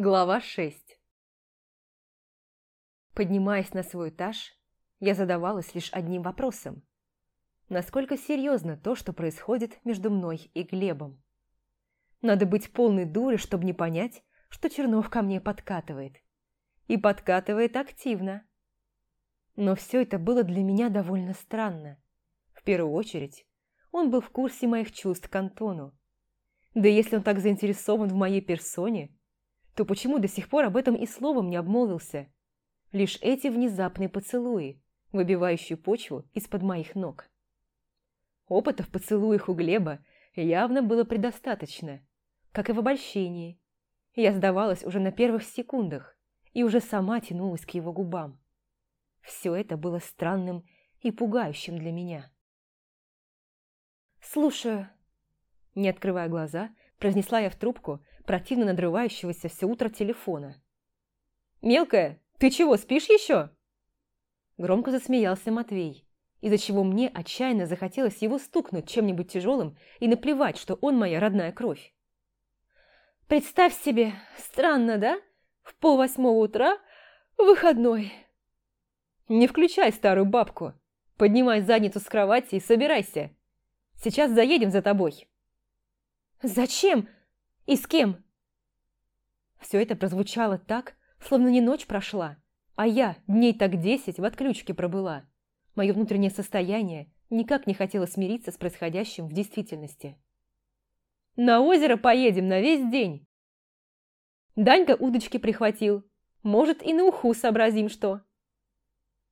Глава 6 Поднимаясь на свой этаж, я задавалась лишь одним вопросом. Насколько серьезно то, что происходит между мной и Глебом? Надо быть полной дурой, чтобы не понять, что Чернов ко мне подкатывает. И подкатывает активно. Но все это было для меня довольно странно. В первую очередь, он был в курсе моих чувств к Антону. Да если он так заинтересован в моей персоне – то почему до сих пор об этом и словом не обмолвился? Лишь эти внезапные поцелуи, выбивающие почву из-под моих ног. Опыта в поцелуях у Глеба явно было предостаточно, как и в обольщении. Я сдавалась уже на первых секундах и уже сама тянулась к его губам. Все это было странным и пугающим для меня. «Слушаю», – не открывая глаза, произнесла я в трубку, противно надрывающегося все утро телефона. «Мелкая, ты чего, спишь еще?» Громко засмеялся Матвей, из-за чего мне отчаянно захотелось его стукнуть чем-нибудь тяжелым и наплевать, что он моя родная кровь. «Представь себе, странно, да? В полвосьмого утра выходной». «Не включай старую бабку. Поднимай задницу с кровати и собирайся. Сейчас заедем за тобой». «Зачем? И с кем?» Все это прозвучало так, словно не ночь прошла, а я дней так десять в отключке пробыла. Мое внутреннее состояние никак не хотело смириться с происходящим в действительности. «На озеро поедем на весь день!» Данька удочки прихватил. Может, и на уху сообразим что.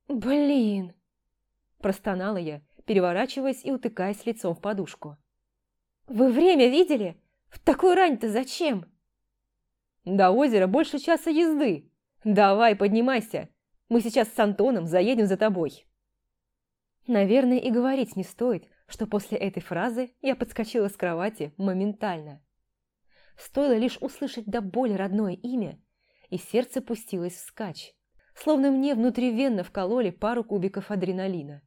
«Блин!» Простонала я, переворачиваясь и утыкаясь лицом в подушку. «Вы время видели? В такую рань-то зачем?» «До озера больше часа езды. Давай, поднимайся. Мы сейчас с Антоном заедем за тобой». Наверное, и говорить не стоит, что после этой фразы я подскочила с кровати моментально. Стоило лишь услышать до боли родное имя, и сердце пустилось вскачь, словно мне внутривенно вкололи пару кубиков адреналина.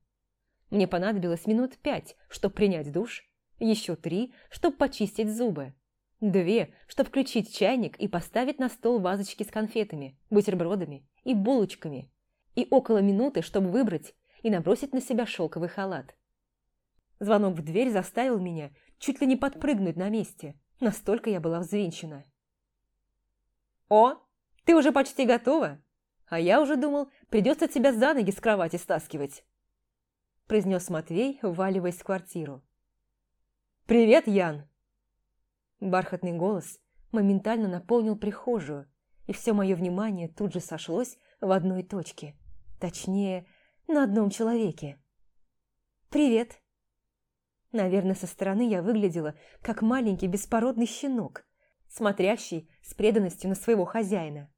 Мне понадобилось минут пять, чтобы принять душ, еще три, чтобы почистить зубы, две, чтобы включить чайник и поставить на стол вазочки с конфетами, бутербродами и булочками, и около минуты, чтобы выбрать и набросить на себя шелковый халат. Звонок в дверь заставил меня чуть ли не подпрыгнуть на месте, настолько я была взвинчена. «О, ты уже почти готова? А я уже думал, придется тебя за ноги с кровати стаскивать», произнес Матвей, вваливаясь в квартиру. «Привет, Ян!» Бархатный голос моментально наполнил прихожую, и все мое внимание тут же сошлось в одной точке. Точнее, на одном человеке. «Привет!» Наверное, со стороны я выглядела, как маленький беспородный щенок, смотрящий с преданностью на своего хозяина.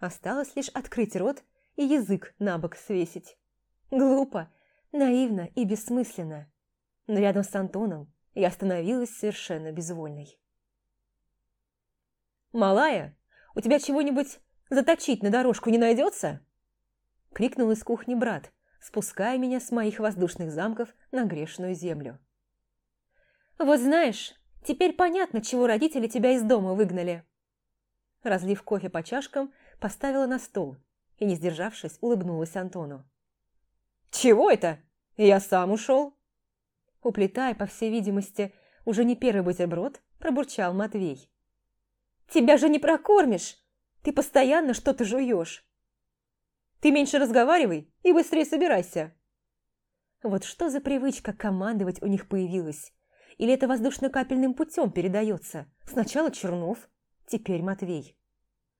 Осталось лишь открыть рот и язык на бок свесить. Глупо, наивно и бессмысленно. Но рядом с Антоном я становилась совершенно безвольной. «Малая, у тебя чего-нибудь заточить на дорожку не найдется?» Крикнул из кухни брат, спуская меня с моих воздушных замков на грешную землю. «Вот знаешь, теперь понятно, чего родители тебя из дома выгнали». Разлив кофе по чашкам, поставила на стол и, не сдержавшись, улыбнулась Антону. «Чего это? Я сам ушел!» Уплетая, по всей видимости, уже не первый бутерброд, пробурчал Матвей. «Тебя же не прокормишь! Ты постоянно что-то жуешь!» «Ты меньше разговаривай и быстрее собирайся!» Вот что за привычка командовать у них появилась? Или это воздушно-капельным путем передается? Сначала Чернов, теперь Матвей.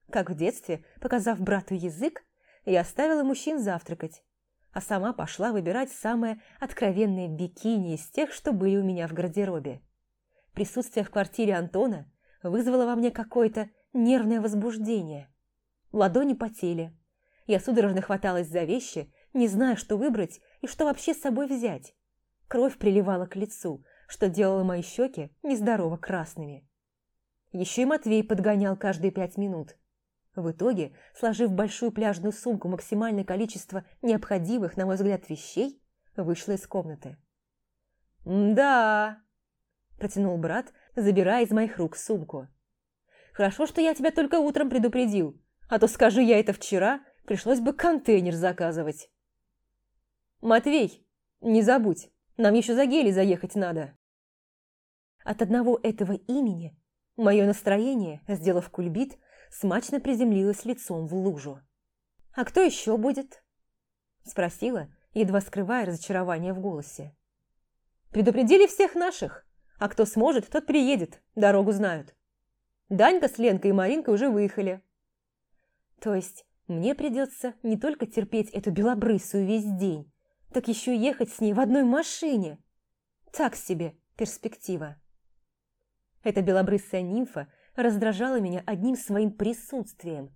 Как в детстве, показав брату язык, я оставила мужчин завтракать, а сама пошла выбирать самое откровенное бикини из тех, что были у меня в гардеробе. Присутствие в квартире Антона вызвало во мне какое-то нервное возбуждение. Ладони потели. Я судорожно хваталась за вещи, не зная, что выбрать и что вообще с собой взять. Кровь приливала к лицу, что делало мои щеки нездорово красными. Еще и Матвей подгонял каждые пять минут – в итоге, сложив большую пляжную сумку максимальное количество необходимых, на мой взгляд, вещей, вышла из комнаты. «Да!» – протянул брат, забирая из моих рук сумку. Хорошо, что я тебя только утром предупредил, а то скажи я это вчера, пришлось бы контейнер заказывать. Матвей, не забудь, нам еще за гели заехать надо. От одного этого имени мое настроение, сделав кульбит, смачно приземлилось лицом в лужу. «А кто еще будет?» Спросила, едва скрывая разочарование в голосе. «Предупредили всех наших, а кто сможет, тот приедет, дорогу знают. Данька с Ленкой и Маринкой уже выехали». «То есть мне придется не только терпеть эту белобрысую весь день, так еще ехать с ней в одной машине. Так себе перспектива». Эта белобрысая нимфа раздражала меня одним своим присутствием.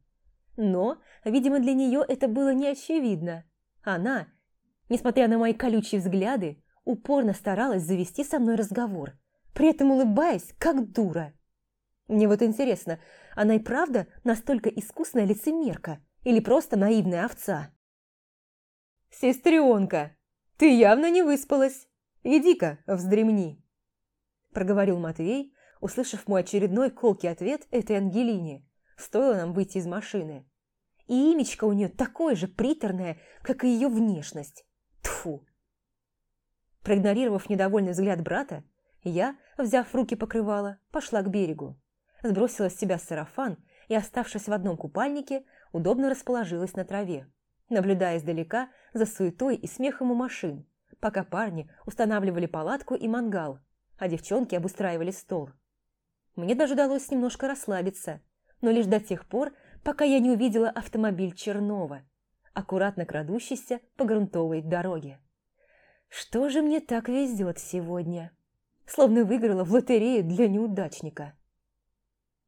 Но, видимо, для нее это было не очевидно. Она, несмотря на мои колючие взгляды, упорно старалась завести со мной разговор, при этом улыбаясь, как дура. Мне вот интересно, она и правда настолько искусная лицемерка или просто наивная овца? «Сестренка, ты явно не выспалась. Иди-ка, вздремни», – проговорил Матвей, услышав мой очередной колкий ответ этой Ангелине. Стоило нам выйти из машины. И имечко у нее такое же приторное, как и ее внешность. Тфу. Проигнорировав недовольный взгляд брата, я, взяв в руки покрывало, пошла к берегу. Сбросила с себя сарафан и, оставшись в одном купальнике, удобно расположилась на траве, наблюдая издалека за суетой и смехом у машин, пока парни устанавливали палатку и мангал, а девчонки обустраивали стол. Мне даже удалось немножко расслабиться, но лишь до тех пор, пока я не увидела автомобиль Чернова, аккуратно крадущийся по грунтовой дороге. Что же мне так везет сегодня? Словно выиграла в лотерею для неудачника.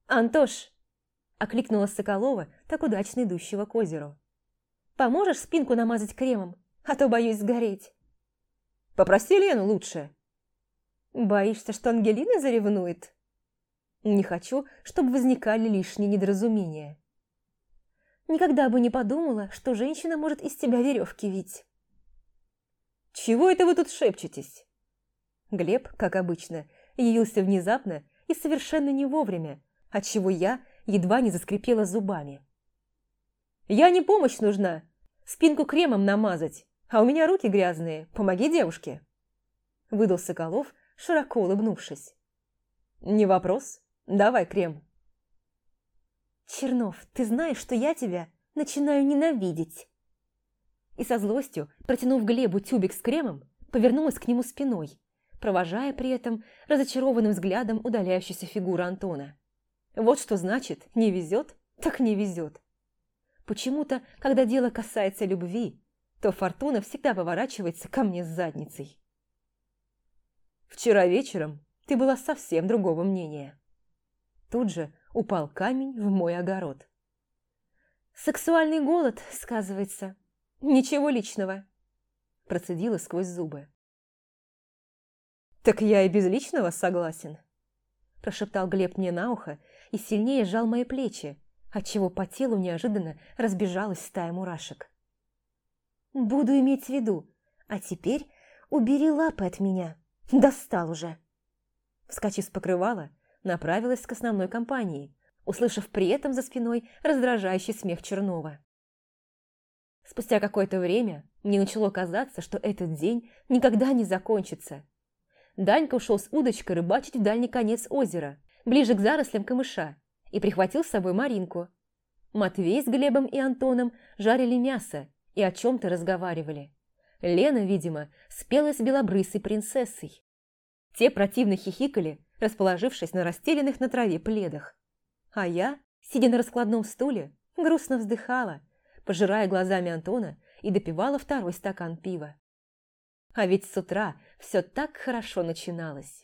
«Антош!» – окликнула Соколова, так удачно идущего к озеру. «Поможешь спинку намазать кремом, а то боюсь сгореть». «Попроси Лену лучше». «Боишься, что Ангелина заревнует?» Не хочу, чтобы возникали лишние недоразумения. Никогда бы не подумала, что женщина может из тебя веревки вить. «Чего это вы тут шепчетесь?» Глеб, как обычно, явился внезапно и совершенно не вовремя, отчего я едва не заскрипела зубами. «Я не помощь нужна. Спинку кремом намазать, а у меня руки грязные. Помоги девушке!» Выдал Соколов, широко улыбнувшись. «Не вопрос. Давай крем. Чернов, ты знаешь, что я тебя начинаю ненавидеть. И со злостью, протянув Глебу тюбик с кремом, повернулась к нему спиной, провожая при этом разочарованным взглядом удаляющуюся фигуру Антона. Вот что значит «не везет», так не везет. Почему-то, когда дело касается любви, то фортуна всегда поворачивается ко мне с задницей. Вчера вечером ты была совсем другого мнения. Тут же упал камень в мой огород. «Сексуальный голод, сказывается. Ничего личного», – процедила сквозь зубы. «Так я и без личного согласен», – прошептал Глеб мне на ухо и сильнее сжал мои плечи, отчего по телу неожиданно разбежалась стая мурашек. «Буду иметь в виду, а теперь убери лапы от меня. Достал уже!» Вскочив с покрывала, направилась к основной компании, услышав при этом за спиной раздражающий смех Чернова. Спустя какое-то время мне начало казаться, что этот день никогда не закончится. Данька ушел с удочкой рыбачить в дальний конец озера, ближе к зарослям камыша, и прихватил с собой Маринку. Матвей с Глебом и Антоном жарили мясо и о чем-то разговаривали. Лена, видимо, спелась белобрысой принцессой. Те противно хихикали, расположившись на расстеленных на траве пледах. А я, сидя на раскладном стуле, грустно вздыхала, пожирая глазами Антона и допивала второй стакан пива. А ведь с утра все так хорошо начиналось.